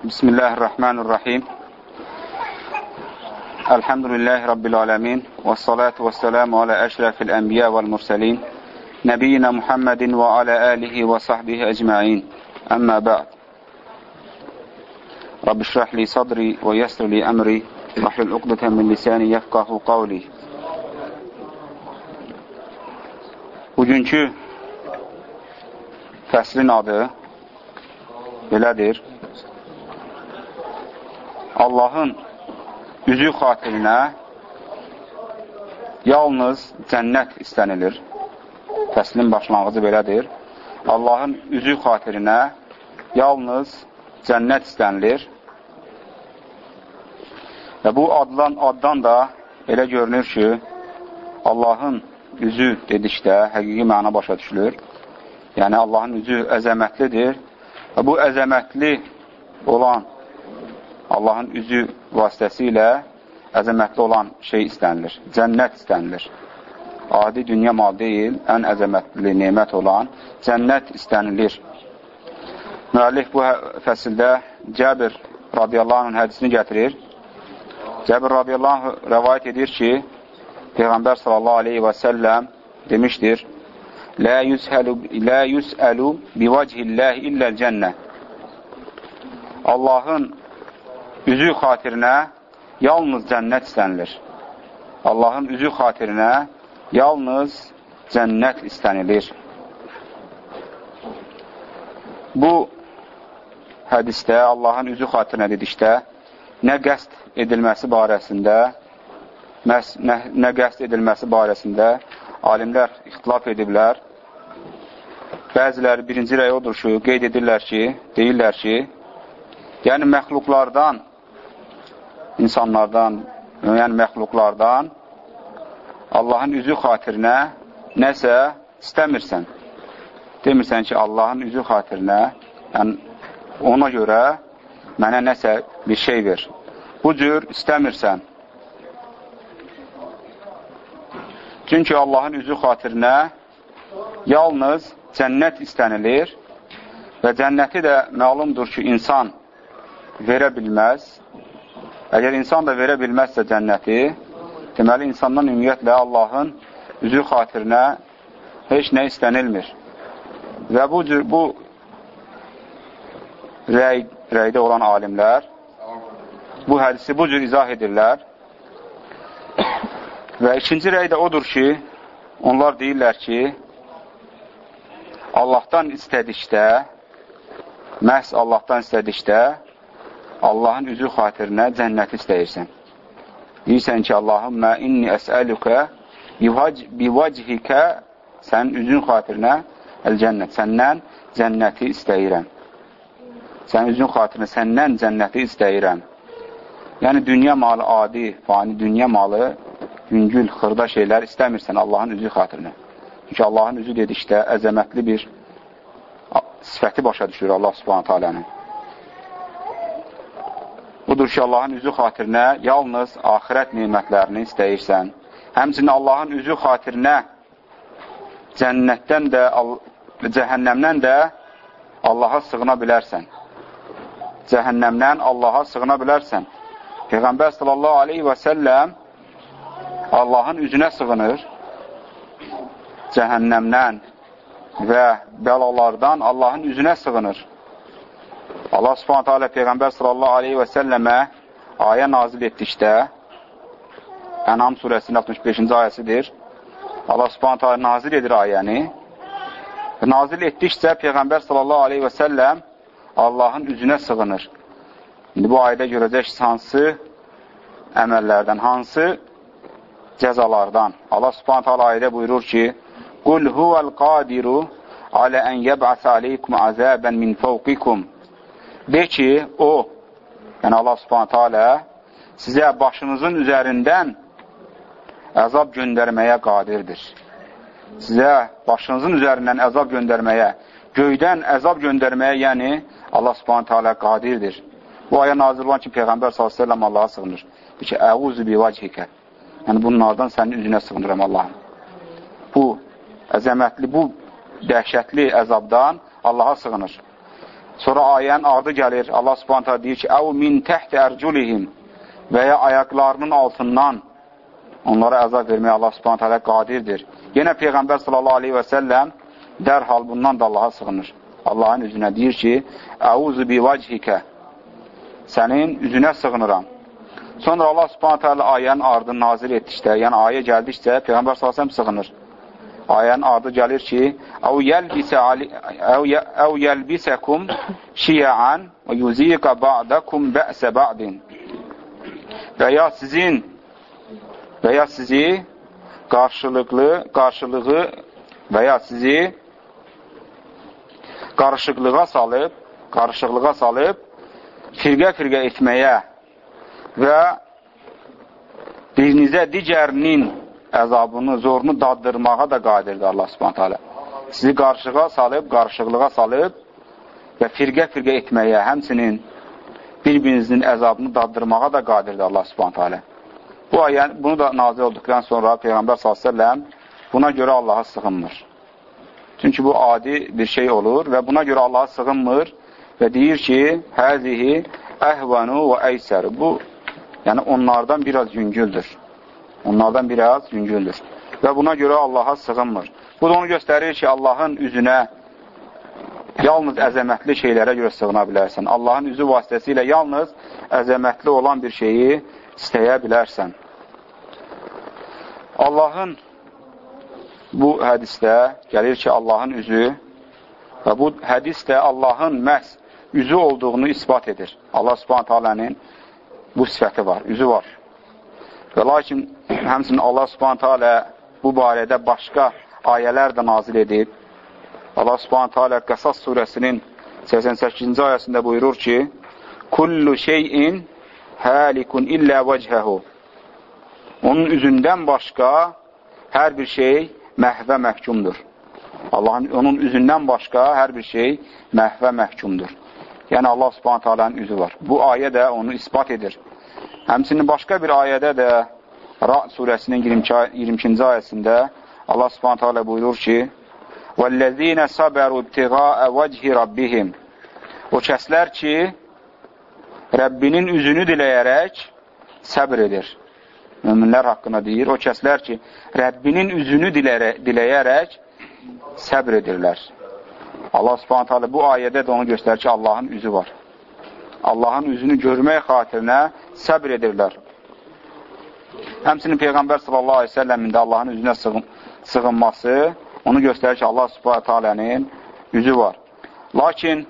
بسم الله الرحمن الرحيم الحمد لله رب العالمين والصلاة والسلام على أشرف الأنبياء والمرسلين نبينا محمد وعلى آله وصحبه أجمعين أما بعد رب اشرح لي صدري ويسر لي أمري واحلل عقدة من lisani yefqahu qavli. Bugünkü fəslin adı belədir. Allahın üzü xatirinə yalnız cənnət istənilir. Fəslin başlanğıcı belədir. Allahın üzü xatirinə yalnız cənnət istənilir. Və bu adlan, addan da elə görünür ki, Allahın üzü dedikdə həqiqi məna başa düşülür. Yəni, Allahın üzü əzəmətlidir və bu əzəmətli olan Allahın üzü vasitəsilə əzəmətli olan şey istənilir, cənnət istənilir. Adi dünya mal deyil, ən əzəmətli nemət olan cənnət istənilir. Müəllif bu fəsildə Cəbir radiyallahu anh hədisini gətirir. Cəbir radiyallahu anh rəvayət edir ki, Peyğəmbər sallallahu aleyhi və səlləm demişdir, Lə yüzəlu, lə yüzəlu bivəcihilləhi illəl cənnə. Allahın üzü xatirinə yalnız cənnət istənilir. Allahın üzü xatirinə yalnız cənnət istənilir. Bu hədisdə Allahın üzü xatirinə dedikdə nə qəst edilməsi barəsində məs, nə, nə qəst edilməsi barəsində alimlər ixtilaf ediblər. Bəziləri birinci rəy odur ki, qeyd edirlər ki, deyirlər ki, yəni məxluqlardan, insanlardan, yəni məxluqlardan Allahın üzü xatirinə nəsə istəmirsən. Demirsən ki, Allahın üzü xatirinə, yəni ona görə mənə nəsə bir şey ver. Bu cür istəmirsən. Çünki Allahın üzü xatirinə yalnız cənnət istənilir və cənnəti də məlumdur ki, insan verə bilməz. Əgər insan da verə bilməzsə cənnəti, deməli, insandan ümumiyyətlə Allahın üzü xatirinə heç nə istənilmir. Və bu cür, bu rəy, rəydə olan alimlər bu hədisi bu cür izah edirlər. Və ikinci rəy də odur ki, onlar deyirlər ki, Allahdan istədikdə, məhz Allahdan istədikdə, Allahın üzü xatirinə cənnəti istəyirsən. Deyirsən ki, Allahümmə inni əsəlükə bivacihikə sənin üzün xatirinə əl-cənnət. Səndən cənnəti istəyirəm. Sənin üzün xatirinə səndən cənnəti istəyirəm. Yəni, dünya malı adi, fani dünya malı yüngül, xırda şeylər istəmirsən Allahın üzü xatirinə. Çünki Allahın üzü dedikdə əzəmətli bir sifəti başa düşür Allah subhanətə alənin. Budur ki, Allahın üzü xatirinə yalnız axirət nimətlərini istəyirsən. Həmçinin Allahın üzü xatirinə cənnətdən də, cəhənnəmdən də Allaha sığına bilərsən. Cəhənnəmdən Allaha sığına bilərsən. Peyğəmbər sallallahu aleyhi və səlləm Allahın üzünə sığınır, cəhənnəmdən və bəlalardan Allahın üzünə sığınır. Allah subhanətə alə Peyğəmbər sallallahu aleyhi və səlləmə ayə nazil etdikdə, Ənam surəsinin 65-ci ayəsidir. Allah subhanətə alə nazil edir ayəni. Nazil etdikcə Peyğəmbər sallallahu aleyhi və səlləm Allahın üzünə sığınır. İndi bu ayədə görəcəksiniz hansı əməllərdən, hansı cəzalardan. Allah subhanət hala ayədə buyurur ki, Qul huvəl qadiru alə ən yəb'əsə aleykum azəbən min fəvqikum. De ki, o, yəni Allah subhanət hala sizə başınızın üzərindən əzab göndərməyə qadirdir. Sizə başınızın üzərindən əzab göndərməyə, göydən əzab göndərməyə, yəni Allah subhanət hala qadirdir. Bu aya nazir olan ki, Peyğəmbər s.ə.v Allaha sığınır. Bir ki, əvuzu bi vacihikə. Yəni, bunlardan sənin üzünə sığınıram Allahım. Bu əzəmətli, bu dəhşətli əzabdan Allaha sığınır. Sonra ayənin adı gəlir. Allah subhanətə deyir ki, Əv min təhtə ərculihim və ya ayaqlarının altından onlara əzab verməyə Allah subhanətə alə qadirdir. Yenə Peyğəmbər sallallahu aleyhi və səlləm dərhal bundan da Allaha sığınır. Allahın üzünə deyir ki, Əuzu bi vachikə sənin üzünə sığınıram. Sonra Allah subhanətə alə ayənin ardını nazir etdikdə, yəni ayə gəldikcə Peyğəmbər sallallahu sığınır. Ayənin adı gəlir ki, Əv yəlbisə əv yəlbisəkum şiyəən və yuziqə ba'dakum bə'sə ba'din. Və ya sizin və ya sizi qarşılıqlı, qarşılığı və ya sizi qarışıqlığa salıb, qarışıqlığa salıb firqə-firqə etməyə və birinizə digərinin əzabını, zorunu daddırmağa da qadirdir Allah subhanət hələ. Sizi qarşığa salıb, qarışıqlığa salıb və firqə-firqə etməyə, həmsinin bir-birinizin əzabını daddırmağa da qadirdir Allah subhanət hələ. Bu ayə, bunu da nazir olduqdan sonra Peyğəmbər s.ə.v buna görə Allaha sığınmır. Çünki bu adi bir şey olur və buna görə Allaha sığınmır və deyir ki, həzihi əhvənu və əysər. Bu, yəni onlardan biraz yüngüldür. Onlardan biraz yüngüldür. Və buna görə Allaha sığınmır. Bu da onu göstərir ki, Allahın üzünə yalnız əzəmətli şeylərə görə sığına bilərsən. Allahın üzü vasitəsilə yalnız əzəmətli olan bir şeyi istəyə bilərsən. Allahın bu hədisdə gəlir ki, Allahın üzü və bu hədis də Allahın məhz üzü olduğunu ispat edir. Allah subhanət alənin bu sifəti var, üzü var. Və lakin həmsinin Allah subhanət alə bu barədə başqa ayələr də nazil edib. Allah subhanət alə Qəsas surəsinin 88-ci ayəsində buyurur ki, Kullu şeyin həlikun illə vəchəhu Onun üzündən başqa hər bir şey məhvə məhkumdur. Allahın onun üzündən başqa hər bir şey məhvə məhkumdur. Yəni Allah Subhanahu taalanın üzü var. Bu ayə də onu isbat edir. Həmçinin başqa bir ayədə də Ra surəsinin 22-ci ayəsində Allah Subhanahu taala buyurur ki: "Vellezina sabaru ibtigaa vechi rabbihim" O kəslər ki, Rəbbinin üzünü diləyərək səbr edir. Möminlər haqqında deyir. O kəslər ki, Rəbbinin üzünü dilərə, diləyərək səbr edirlər. Allah subhanət hələ bu ayədə də onu göstərir ki, Allahın üzü var. Allahın üzünü görmək xatirinə səbr edirlər. Həmsinin Peyğəmbər sallallahu aleyhi ve səlləmin də Allahın üzünə sığın, sığınması onu göstərir ki, Allah subhanət hələnin üzü var. Lakin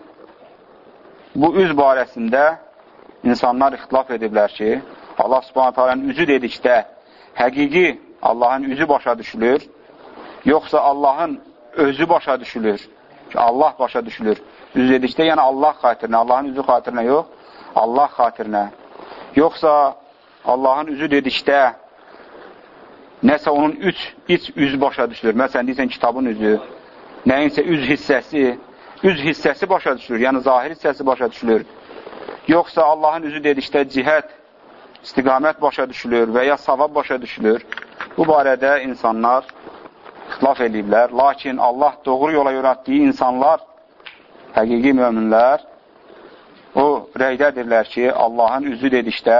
bu üz barəsində insanlar ixtilaf ediblər ki, Allah subhanət hələnin üzü dedikdə həqiqi Allahın üzü başa düşülür, yoxsa Allahın özü başa düşülür ki, Allah başa düşülür. Üz dedikdə, yəni Allah xatirinə, Allahın üzü xatirinə yox, Allah xatirinə. Yoxsa Allahın üzü dedikdə nəsə onun üç, iç üz başa düşülür. Məsələn, deyirsən kitabın üzü, nəyinsə üz hissəsi, üz hissəsi başa düşülür, yəni zahir hissəsi başa düşülür. Yoxsa Allahın üzü dedikdə cihət, istiqamət başa düşülür və ya savab başa düşülür. Bu barədə insanlar ixtilaf ediblər. Lakin Allah doğru yola yönətdiyi insanlar, həqiqi möminlər, o rəydədirlər ki, Allahın üzü dedikdə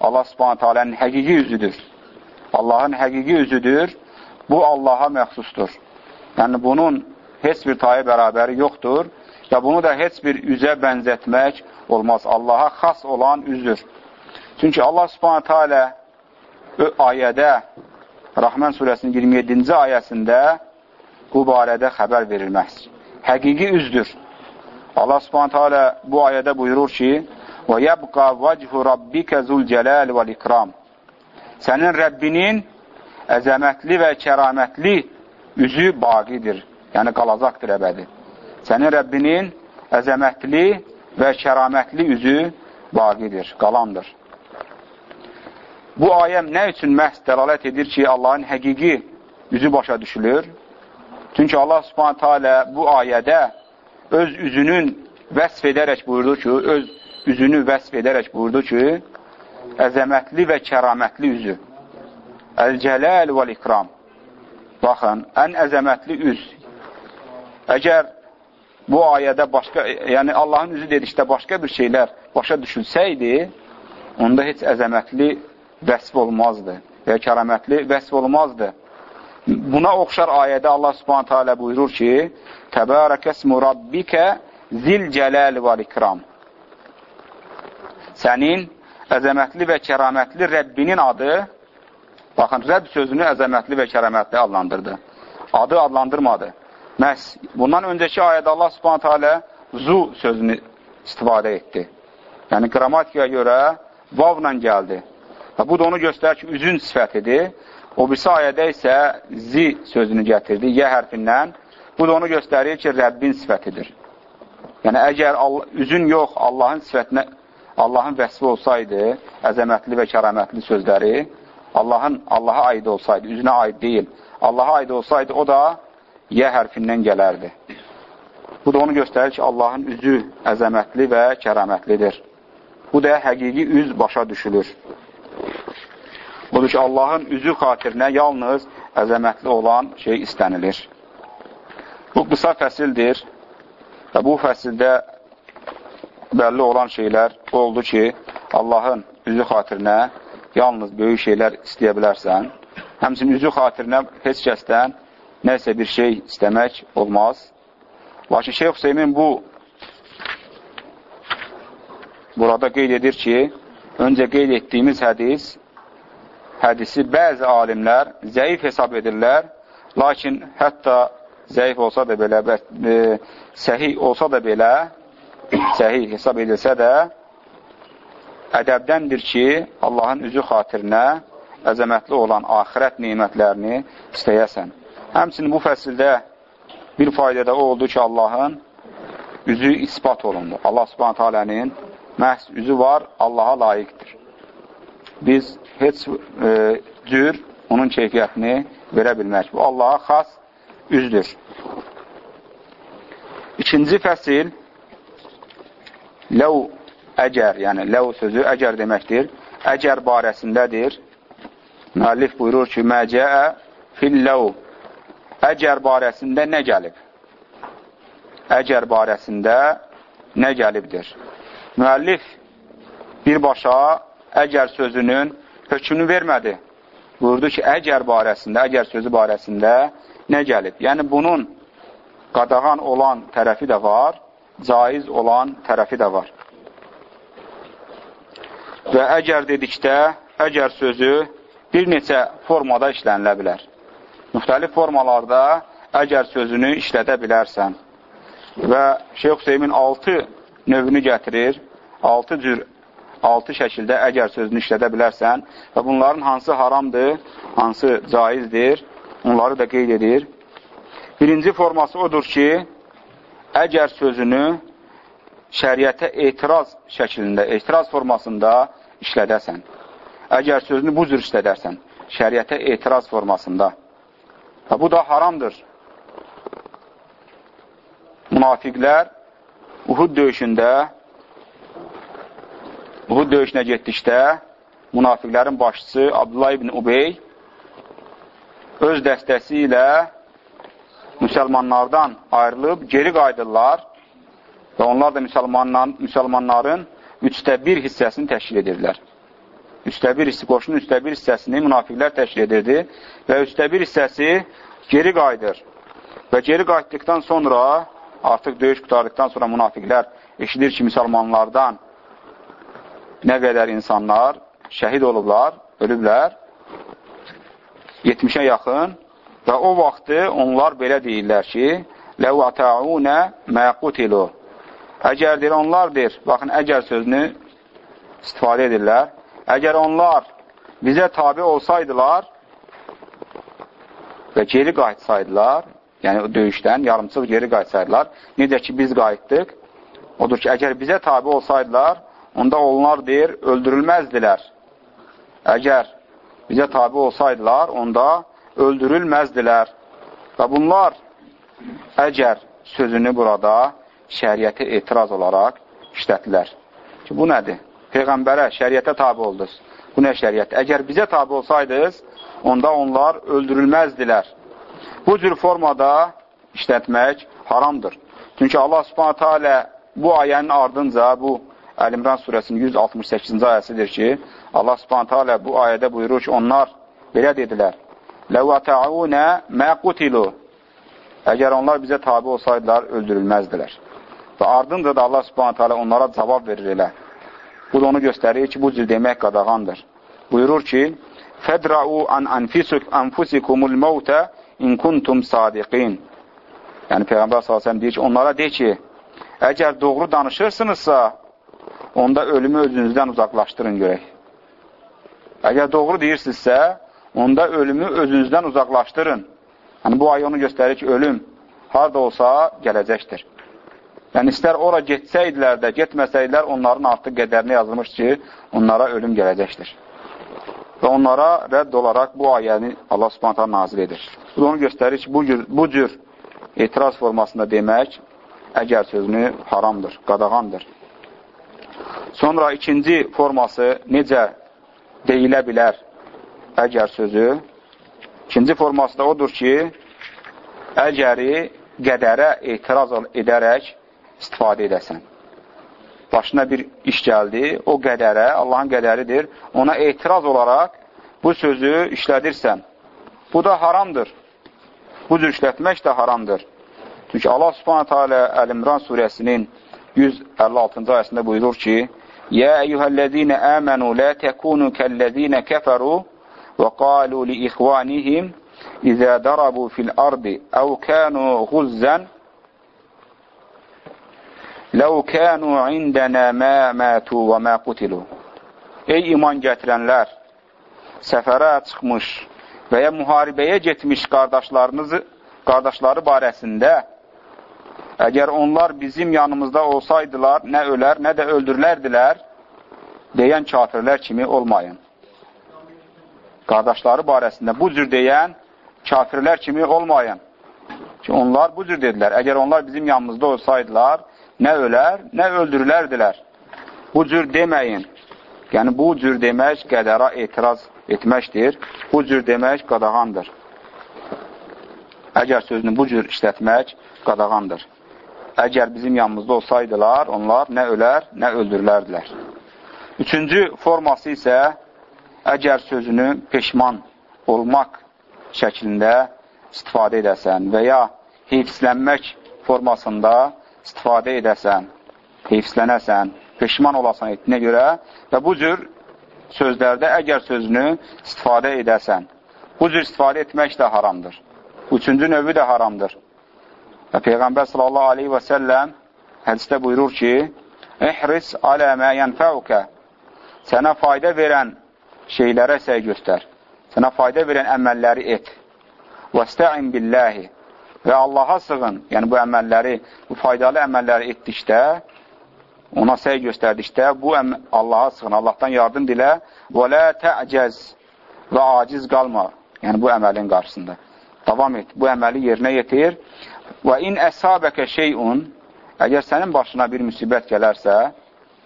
Allah subhanət alənin həqiqi üzüdür. Allahın həqiqi üzüdür. Bu Allaha məxsusdur. Yəni, bunun heç bir tayı bərabəri yoxdur və bunu da heç bir üzə bənzətmək olmaz. Allaha xas olan üzdür. Çünki Allah subhanət alə ayədə Rəhmən surəsinin 27-ci ayəsində bu barədə xəbər verilməz. Həqiqi üzdür. Allah subhanətə alə bu ayədə buyurur ki, Və yəbqa vəchu rabbikə zülcələl vəl-ikram Sənin Rəbbinin əzəmətli və kəramətli üzü baqidir, yəni qalacaqdır əbədi. Sənin Rəbbinin əzəmətli və kəramətli üzü baqidir, qalandır. Bu ayəm nə üçün məhz dəlalət edir ki, Allahın həqiqi üzü başa düşülür? Çünki Allah subhanətə alə bu ayədə öz üzünün vəsf edərək buyurdu ki, öz üzünü vəsf edərək buyurdu ki, əzəmətli və kəramətli üzü. Əl-cələl vəl-ikram. Baxın, ən əzəmətli üz. Əgər bu ayədə başqa, yəni Allahın üzü dedikdə başqa bir şeylər başa düşülsəydi, onda heç əzəmətli vəsf olmazdı və kəramətli vəsf olmazdı. Buna oxşar ayədə Allah subhanətə alə buyurur ki, Təbərəkəsmü Rabbikə zil cələl və ikram. Sənin əzəmətli və kəramətli Rəbbinin adı, baxın, Rəbb sözünü əzəmətli və kəramətli adlandırdı. Adı adlandırmadı. Məhz bundan öncəki ayədə Allah subhanətə alə zu sözünü istifadə etdi. Yəni, qrammatikaya görə vavla gəldi. Və bu da onu göstərir ki, üzün sifətidir. O birisi ayədə isə zi sözünü gətirdi, yə hərfindən. Bu da onu göstərir ki, Rəbbin sifətidir. Yəni, əgər Allah, üzün yox, Allahın sifətinə, Allahın vəsfi olsaydı, əzəmətli və kəramətli sözləri, Allahın Allaha aid olsaydı, üzünə aid deyil, Allaha aid olsaydı, o da yə hərfindən gələrdi. Bu da onu göstərir ki, Allahın üzü əzəmətli və kəramətlidir. Bu da həqiqi üz başa düşülür. Odur ki, Allahın üzü xatirinə yalnız əzəmətli olan şey istənilir. Bu qısa fəsildir və bu fəsildə bəlli olan şeylər oldu ki, Allahın üzü xatirinə yalnız böyük şeylər istəyə bilərsən. Həmçin üzü xatirinə heç kəsdən nəsə bir şey istəmək olmaz. Lakin Şeyh Hüseymin bu burada qeyd edir ki, öncə qeyd etdiyimiz hədis, hədisi bəzi alimlər zəif hesab edirlər, lakin hətta zəif olsa da belə, e, səhih olsa da belə, səhih hesab edilsə də, ədəbdəndir ki, Allahın üzü xatirinə əzəmətli olan axirət neymətlərini istəyəsən. Həmçinin bu fəsildə bir fayda da o oldu ki, Allahın üzü ispat olundu. Allah subhanət alənin məhz üzü var, Allaha layiqdir. Biz heç e, cür onun keyfiyyətini verə bilmək. Bu, Allaha xas üzdür. İkinci fəsil ləv əcər, yəni ləv sözü əcər deməkdir. Əcər barəsindədir. Müəllif buyurur ki, məcəə filləv əcər barəsində nə gəlib? Əcər barəsində nə gəlibdir? Müəllif birbaşa əcər sözünün hökmünü vermədi. Buyurdu ki, əcər barəsində, əcər sözü barəsində nə gəlib? Yəni, bunun qadağan olan tərəfi də var, caiz olan tərəfi də var. Və əgər dedikdə, əgər sözü bir neçə formada işlənilə bilər müxtəlif formalarda əgər sözünü işlədə bilərsən. Və Şeyh Hüseymin 6 növünü gətirir, 6 cür, 6 şəkildə əgər sözünü işlədə bilərsən və bunların hansı haramdır, hansı caizdir, onları da qeyd edir. Birinci forması odur ki, əgər sözünü şəriətə etiraz şəklində, etiraz formasında işlədəsən. Əgər sözünü bu cür işlədərsən, şəriətə etiraz formasında. Və bu da haramdır. Münafiqlər Uhud döyüşündə Uhud döyüşünə getdikdə münafiqlərin başçısı Abdullah ibn Ubey öz dəstəsi ilə müsəlmanlardan ayrılıb geri qayıdırlar və onlar da müsəlmanların üçdə bir hissəsini təşkil edirlər. Üçdə bir hissi, qoşunun üçdə bir hissəsini münafiqlər təşkil edirdi və üçdə bir hissəsi geri qayıdır. Və geri qayıtdıqdan sonra, artıq döyüş qutardıqdan sonra münafiqlər eşidir ki, müsəlmanlardan nə qədər insanlar şəhid olublar, ölüblər, 70-ə yaxın və o vaxtı onlar belə deyirlər ki, ləv atəunə məqutilu. Əgər deyir, onlar deyir, baxın, əgər sözünü istifadə edirlər, Əgər onlar bizə tabi olsaydılar və geri qayıtsaydılar, yəni döyüşdən yarımçıq geri qayıtsaydılar, necə ki biz qayıtdıq, odur ki, əgər bizə tabi olsaydılar, onda onlar deyir, öldürülməzdilər. Əgər bizə tabi olsaydılar, onda öldürülməzdilər. Və bunlar əgər sözünü burada şəriyyəti etiraz olaraq işlətdilər. Ki, bu nədir? Peyğəmbərə, şəriətə tabi oldunuz. Bu nə şəriət? Əgər bizə tabi olsaydınız, onda onlar öldürülməzdilər. Bu cür formada işlətmək haramdır. Çünki Allah subhanətə alə bu ayənin ardınca, bu Əl-İmran surəsinin 168-ci ayəsidir ki, Allah subhanətə alə bu ayədə buyurur ki, onlar belə dedilər, Ləvə tə'unə mə qutilu Əgər onlar bizə tabi olsaydılar, öldürülməzdilər. Və ardınca da Allah subhanətə alə onlara cavab verir elə. Bu da onu göstərir ki, bu cür demək qadağandır. Buyurur ki, Fədra'u an anfusikumul mevtə in kuntum sadiqin. Yəni, Peyğəmbər s.ə.v deyir ki, onlara de ki, əgər doğru danışırsınızsa, onda ölümü özünüzdən uzaqlaşdırın görək. Əgər doğru deyirsinizsə, onda ölümü özünüzdən uzaqlaşdırın. Yəni, bu ayı onu göstərir ki, ölüm harada olsa gələcəkdir. Yəni, istər ora getsəydilər də, getməsəydilər, onların artıq qədərinə yazılmış ki, onlara ölüm gələcəkdir. Və onlara rədd olaraq bu ayəni Allah subhanətə nazil edir. Bu onu göstərir ki, bu cür, bu cür etiraz formasında demək əgər sözünü haramdır, qadağandır. Sonra ikinci forması necə deyilə bilər əgər sözü? İkinci forması da odur ki, əgəri qədərə etiraz edərək istifadə edəsən. Başına bir iş gəldi, o qədərə, Allahın qədəridir, ona etiraz olaraq bu sözü işlədirsən. Bu da haramdır. Bu cür işlətmək də haramdır. Çünki Allah subhanətə alə Əl-İmran surəsinin 156-cı ayəsində buyurur ki, Yə əyyuhəl-ləzīnə əmənu lə təkunu kəl-ləzīnə kəfəru və qalu li ixvanihim İzə darabu fil ardi əv kənuğuzzən Ləv kənu indənə mə mətu və mə qutilu. Ey iman gətirənlər, səfərə çıxmış və ya müharibəyə getmiş qardaşlarınızı, qardaşları barəsində Əgər onlar bizim yanımızda olsaydılar, nə ölər, nə də öldürülərdilər, deyən kafirlər kimi olmayın. Qardaşları barəsində bu cür deyən kafirlər kimi olmayın. Ki, onlar bu cür dedilər. Əgər onlar bizim yanımızda olsaydılar, nə ölər, nə öldürülərdilər. Bu cür deməyin. Yəni, bu cür demək qədəra etiraz etməkdir. Bu cür demək qadağandır. Əgər sözünü bu cür işlətmək qadağandır əgər bizim yanımızda olsaydılar, onlar nə ölər, nə öldürülərdilər. Üçüncü forması isə əgər sözünü peşman olmaq şəklində istifadə edəsən və ya heyfslənmək formasında istifadə edəsən, heyfslənəsən, peşman olasan etdiyinə görə və bu cür sözlərdə əgər sözünü istifadə edəsən. Bu cür istifadə etmək də haramdır. Üçüncü növü də haramdır. Və Peyğəmbər sallallahu aleyhi və səlləm hədisdə buyurur ki, İhris alə mə yənfəukə Sənə fayda verən şeylərə səy göstər. Sənə fayda verən əməlləri et. Vəstəin billəhi və Allaha sığın. Yəni, bu əməlləri, bu faydalı əməlləri etdikdə, ona səy göstərdikdə, bu Allaha sığın, Allahdan yardım dilə və lə tə'cəz və aciz qalma. Yəni, bu əməlin qarşısında. Davam et, bu əməli yerinə yetir Və in əsabəkə şeyun, əgər sənin başına bir müsibət gələrsə,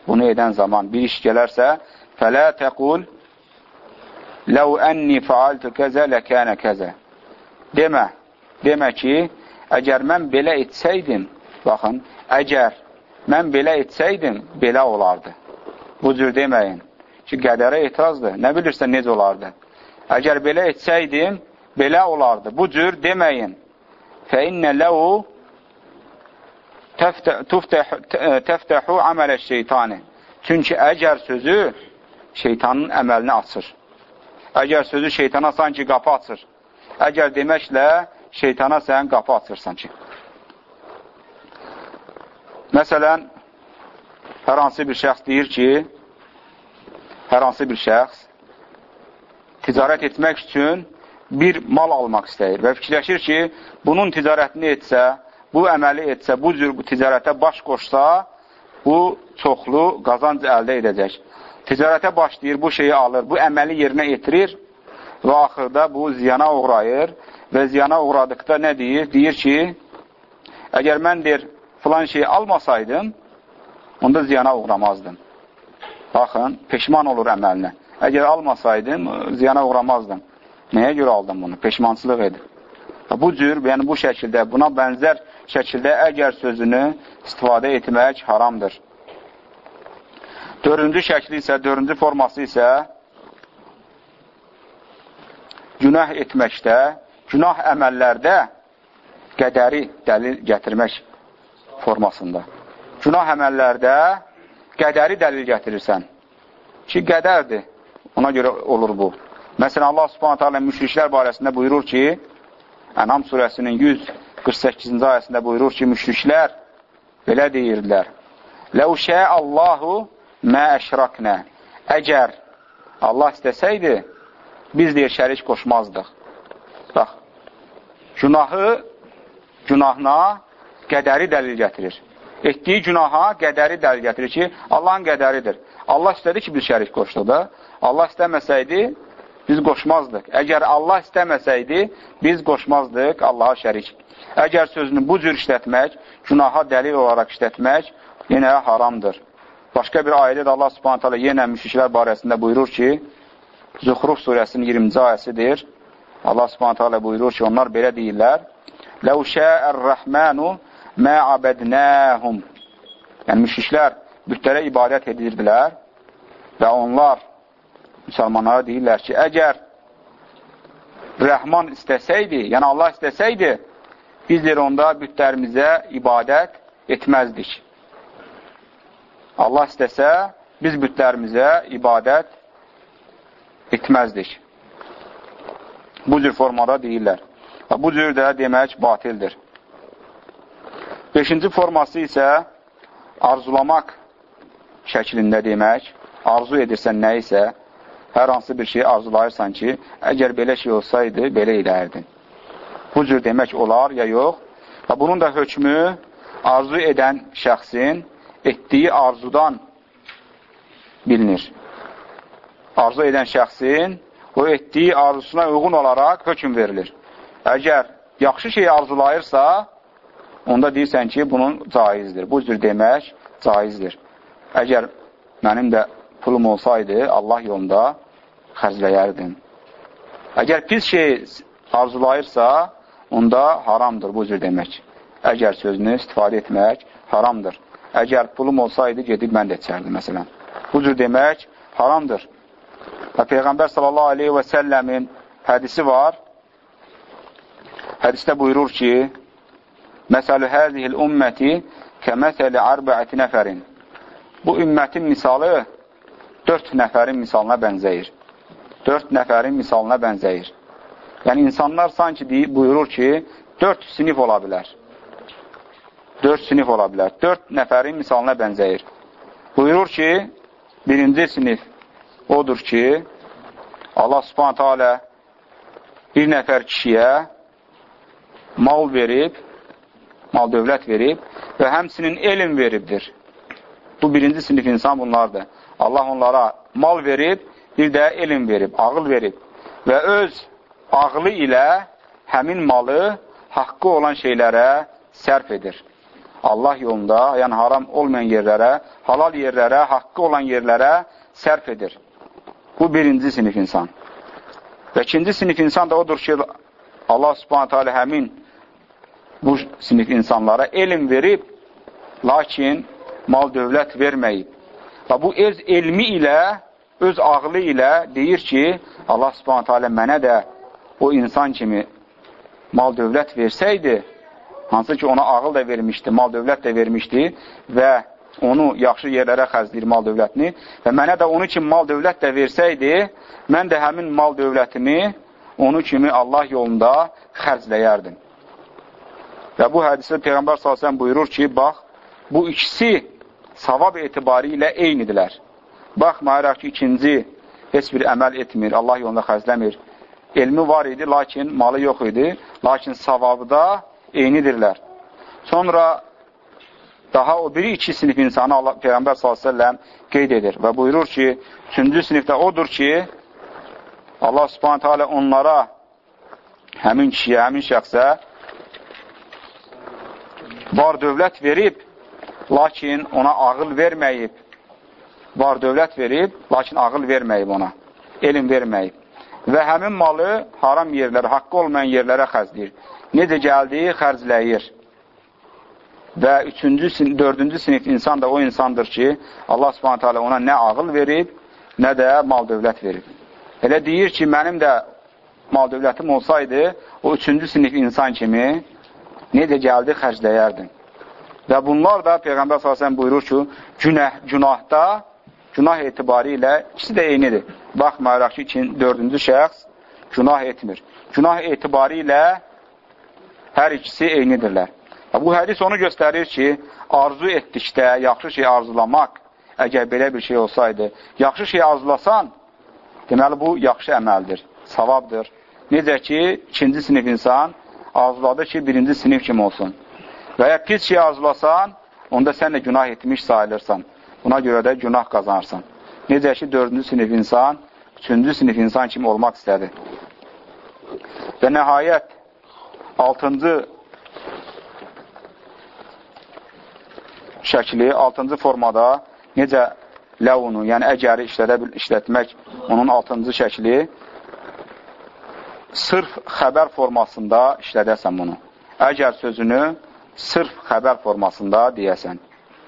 bunu edən zaman bir iş gələrsə, fələ təqul, ləv ənni fəaltü kəzə ləkənə kəzə. Demə, demə ki, əgər mən belə etsəydim, baxın, əgər mən belə etsəydim, belə olardı. Bu cür deməyin ki, qədərə etirazdır. Nə bilirsən, necə olardı? Əgər belə etsəydim, belə olardı. Bu cür deməyin. فإن له təftəhu əmələ şeytani. Çünki əgər sözü şeytanın əməlini açır. Əgər sözü şeytana sanki qapı açır. Əgər deməklə şeytana sən qapı açırsan ki. Məsələn, hər hansı bir şəxs deyir ki, hər hansı bir şəxs ticarət etmək üçün bir mal almaq istəyir və fikirləşir ki, bunun ticarətini etsə, bu əməli etsə, bu cür ticarətə baş qoşsa, bu çoxlu qazanc əldə edəcək. Ticarətə başlayır, bu şeyi alır, bu əməli yerinə yetirir və axırda bu ziyana uğrayır və ziyana uğradıqda nə deyir? Deyir ki, əgər mən deyir, filan şeyi almasaydım, onda ziyana uğramazdım. Baxın, peşman olur əməlinə. Əgər almasaydım, ziyana uğramazdım. Nəyə görə aldım bunu? Peşmançılıq edir. Bu cür, yəni bu şəkildə buna bənzər şəkildə əgər sözünü istifadə etmək haramdır. Dördüncü şəkli isə, dördüncü forması isə günah etməkdə, günah əməllərdə qədəri dəlil gətirmək formasında. Günah əməllərdə qədəri dəlil gətirirsən ki, qədərdir. Ona görə olur bu. Məsələn, Allah subhanətə alə müşriklər barəsində buyurur ki, Ənam surəsinin 148-ci ayəsində buyurur ki, müşriklər belə deyirdilər. Ləv şəə Allahu mə əşraknə. Əgər Allah istəsəydi, biz deyir, şərik qoşmazdıq. Bax, günahı, günahına qədəri dəlil gətirir. Etdiyi günaha qədəri dəlil gətirir ki, Allahın qədəridir. Allah istədi ki, biz şərik qoşduq da. Allah istəməsəydi, biz qoşmazdıq. Əgər Allah istəməsəydi, biz qoşmazdıq Allaha şərik. Əgər sözünü bu cür işlətmək, günaha dəlil olaraq işlətmək yenə haramdır. Başqa bir ayədə də Allah subhanət hələ yenə müşriklər barəsində buyurur ki, Zuxruf surəsinin 20-ci ayəsidir. Allah subhanət hələ buyurur ki, onlar belə deyirlər, Ləv şəər-rəhmənu mə abədnəhum Yəni, müşriklər bütlərə ibadət edirdilər və onlar müsəlmanlara deyirlər ki, əgər Rəhman istəsəydi, yəni Allah istəsəydi, biz deyir onda bütlərimizə ibadət etməzdik. Allah istəsə, biz bütlərimizə ibadət etməzdik. Bu cür formada deyirlər. Və bu cür də demək batildir. Beşinci forması isə arzulamaq şəklində demək, arzu edirsən nə isə, hər hansı bir şey arzulayırsan ki, əgər belə şey olsaydı, belə edərdin. Bu cür demək olar ya yox. Və bunun da hökmü arzu edən şəxsin etdiyi arzudan bilinir. Arzu edən şəxsin o etdiyi arzusuna uyğun olaraq hökm verilir. Əgər yaxşı şey arzulayırsa, onda deyirsən ki, bunun caizdir. Bu cür demək caizdir. Əgər mənim də pulum olsaydı, Allah yolunda xərcləyərdin. Əgər pis şey arzulayırsa, onda haramdır bu cür demək. Əgər sözünü istifadə etmək haramdır. Əgər pulum olsaydı, gedib mən də içərdim, məsələn. Bu cür demək haramdır. Və Peyğəmbər sallallahu aleyhi və səlləmin hədisi var. Hədisdə buyurur ki, Məsəlü həzihil ümməti kəməsəli arbəəti nəfərin. Bu ümmətin misalı dörd nəfərin misalına bənzəyir dörd nəfərin misalına bənzəyir. Yəni, insanlar sanki deyib, buyurur ki, dörd sinif ola bilər. Dörd sinif ola bilər. Dörd nəfərin misalına bənzəyir. Buyurur ki, birinci sinif odur ki, Allah subhanətə alə bir nəfər kişiyə mal verib, mal dövlət verib və həmsinin elm veribdir. Bu birinci sinif insan bunlardır. Allah onlara mal verib bir də elm verib, ağıl verib və öz ağlı ilə həmin malı haqqı olan şeylərə sərf edir. Allah yolunda, yəni haram olmayan yerlərə, halal yerlərə, haqqı olan yerlərə sərf edir. Bu birinci sinif insan. Və ikinci sinif insan da odur ki, Allah subhanətə alə həmin bu sinif insanlara elm verib, lakin mal dövlət verməyib. Və bu öz elmi ilə öz ağlı ilə deyir ki, Allah subhanətə alə mənə də o insan kimi mal dövlət versəydi, hansı ki ona ağıl da vermişdi, mal dövlət də vermişdi və onu yaxşı yerlərə xəzləyir mal dövlətini və mənə də onu kimi mal dövlət də versəydi, mən də həmin mal dövlətimi onu kimi Allah yolunda xərcləyərdim. Və bu hədisdə Peyğəmbər s.ə.v buyurur ki, bax, bu ikisi savab etibari ilə eynidirlər. Baxmayaraq ki, ikinci heç bir əməl etmir, Allah yolunda xərcləmir. Elmi var idi, lakin malı yox idi, lakin savabda eynidirlər. Sonra daha o biri iki sinif insanı Allah, Peyğəmbər s.ə.v qeyd edir və buyurur ki, üçüncü sinifdə odur ki, Allah subhanətə alə onlara, həmin kişiyə, həmin şəxsə var dövlət verib, lakin ona ağıl verməyib var dövlət verib, lakin ağıl verməyib ona, elm verməyib. Və həmin malı haram yerlərə, haqqı olmayan yerlərə xərcləyir. Necə gəldiyi xərcləyir. və üçüncü, dördüncü sinif insan da o insandır ki, Allah subhanətə alə ona nə ağıl verib, nə də mal dövlət verib. Elə deyir ki, mənim də mal dövlətim olsaydı, o üçüncü sinif insan kimi necə gəldi, xərcləyərdim. Və bunlar da Peyğəmbər s.ə.v buyurur ki, günah, günahda, günah etibari ilə ikisi də eynidir. Baxmayaraq ki, için, dördüncü şəxs günah etmir. Günah etibari ilə hər ikisi eynidirlər. Bu hədis onu göstərir ki, arzu etdikdə, yaxşı şey arzulamaq, əgər belə bir şey olsaydı, yaxşı şey arzulasan, deməli bu yaxşı əməldir, savabdır. Necə ki, ikinci sinif insan arzuladı ki, birinci sinif kimi olsun. Və ya pis şey arzulasan, onda sən də günah etmiş sayılırsan. Buna görə də günah qazanırsan. Necə ki, dördüncü sinif insan, üçüncü sinif insan kimi olmaq istədi. Və nəhayət, altıncı şəkli, altıncı formada necə ləvunu, yəni əgəri işlədə, işlətmək, onun altıncı şəkli sırf xəbər formasında işlədəsən bunu. Əgər sözünü sırf xəbər formasında deyəsən.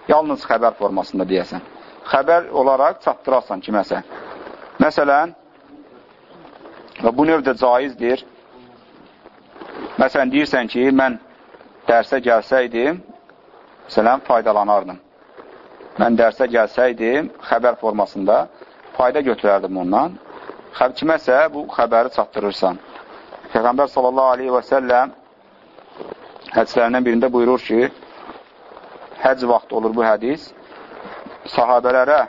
Yalnız xəbər formasında deyəsən. Xəbər olaraq çatdırasan kiməsə. Məsələn, və bu növdə caizdir. Məsələn, deyirsən ki, mən dərsə gəlsəydim, məsələn, faydalanardım. Mən dərsə gəlsəydim, xəbər formasında fayda götürərdim ondan. Kiməsə bu xəbəri çatdırırsan. Peyğəmbər sallallahu aleyhi və səlləm hədislərindən birində buyurur ki, həc vaxtı olur bu hədis, sahabələrə,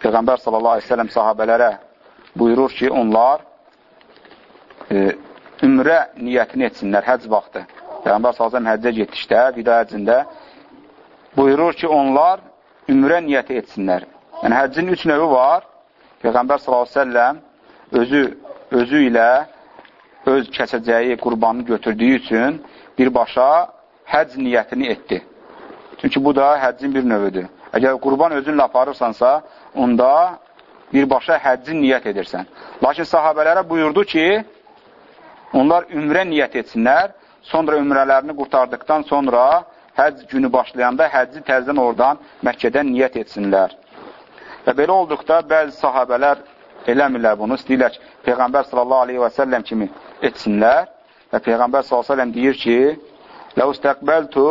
Peyğəmbər sellem sahabələrə buyurur ki, onlar e, ümrə niyyətini etsinlər həc vaxtı. Peyğəmbər sellem həccə getdikdə, vida həccində buyurur ki, onlar ümrə niyyəti etsinlər. Yəni, həccin üç növü var. Peyğəmbər sellem özü, özü ilə öz kəsəcəyi qurbanını götürdüyü üçün birbaşa həcc niyyətini etdi. Çünki bu da həccin bir növüdür. Əgər qurban özünlə aparırsansa, onda birbaşa həccin niyyət edirsən. Lakin sahabələrə buyurdu ki, onlar ümrə niyyət etsinlər, sonra ümrələrini qurtardıqdan sonra həcc günü başlayanda həcci təzdən oradan Məkkədən niyyət etsinlər. Və belə olduqda bəzi sahabələr eləmirlər bunu, istəyirlər ki, Peyğəmbər sallallahu aleyhi və səlləm kimi etsinlər. Və Peyğəmbər s.ə.v deyir ki, Ləu istəqbəltu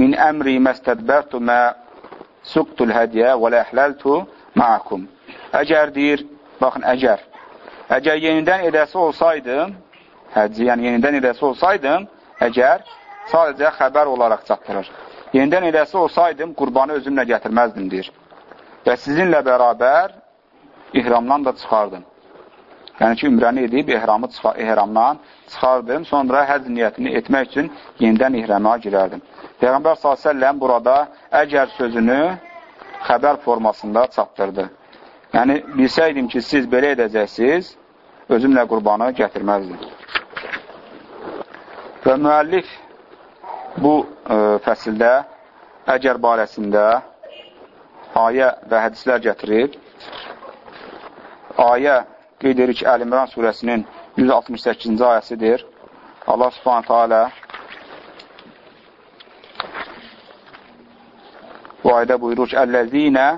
min əmri məstədbərtu mə suqtul hədiyə və ləhləltu ma'akum. Əgər deyir, baxın, əgər, əgər yenidən edəsi olsaydım, həcci, yəni yenidən edəsi olsaydım, əgər sadəcə xəbər olaraq çatdırır. Yenidən edəsi olsaydım, qurbanı özümlə gətirməzdim, deyir. Və sizinlə bərabər ihramdan da çıxardım. Yəni ki, ümrəni edib ehramı çıxa, ehramdan çıxardım, sonra həz niyyətini etmək üçün yenidən ihrama girərdim. Peyğəmbər s.ə.v burada əgər sözünü xəbər formasında çatdırdı. Yəni, bilsəydim ki, siz belə edəcəksiniz, özümlə qurbanı gətirməzdim. Və müəllif bu e, fəsildə əgər barəsində ayə və hədislər gətirib, ayə qeyd edir ki, Əl-İmran surəsinin 168-ci ayəsidir. Allah subhanətə alə bu ayda buyurur ki, Əl-ləzinə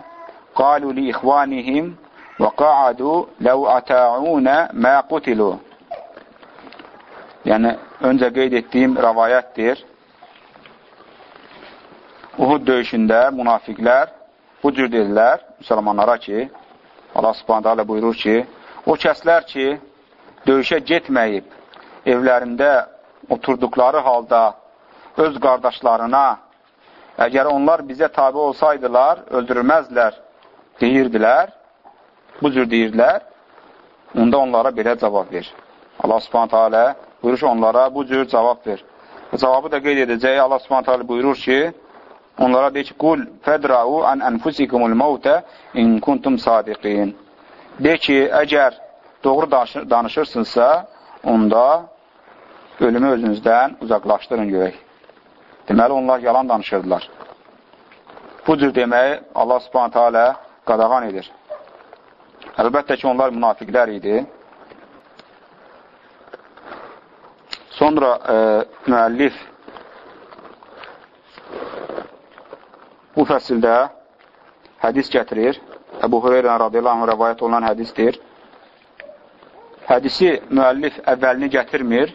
qalu li ixvanihim və qa'adu ləv ata'unə mə qutilu Yəni, öncə qeyd etdiyim rəvayətdir. Uhud döyüşündə münafiqlər bu cür dedilər müsəlmanlara ki, Allah subhanətə alə buyurur ki, O kəslər ki, döyüşə getməyib, evlərində oturduqları halda öz qardaşlarına, əgər onlar bizə tabi olsaydılar, öldürməzlər, deyirdilər, bu cür deyirdilər, onda onlara belə cavab ver. Allah subhanətə alə buyurur ki, onlara bu cür cavab ver. Cavabı da qeyd edəcək, Allah subhanətə alə buyurur ki, onlara deyir ki, Qul fədrau an ənfusikumul mavtə in kuntum sadiqin de ki, əgər doğru danışırsınızsa, onda ölümü özünüzdən uzaqlaşdırın görək. Deməli, onlar yalan danışırdılar. Bu cür deməyi Allah subhanətə alə qadağan edir. Əlbəttə ki, onlar münafiqlər idi. Sonra e, müəllif bu fəsildə hədis gətirir. Əbu Hüreyrə radiyallahu rəvayət olunan hədisdir. Hədisi müəllif əvvəlini gətirmir,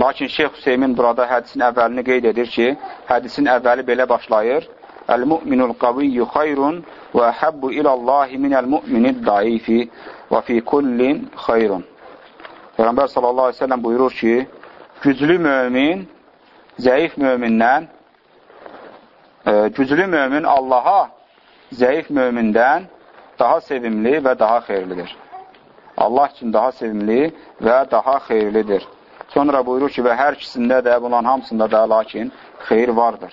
lakin Şeyx Hüseymin burada hədisin əvvəlini qeyd edir ki, hədisin əvvəli belə başlayır. Əl-mu'minul qaviyyu xayrun və əhəbbu ilallahi minəl mu'minid daifi və fi kullin xayrun. Peyğəmbər sallallahu aleyhi ve sellem buyurur ki, güclü mömin zəif mömindən e, güclü mömin Allaha zəif mömindən daha sevimli və daha xeyirlidir. Allah üçün daha sevimli və daha xeyirlidir. Sonra buyurur ki, və hər ikisində də, bunların hamısında da lakin xeyir vardır.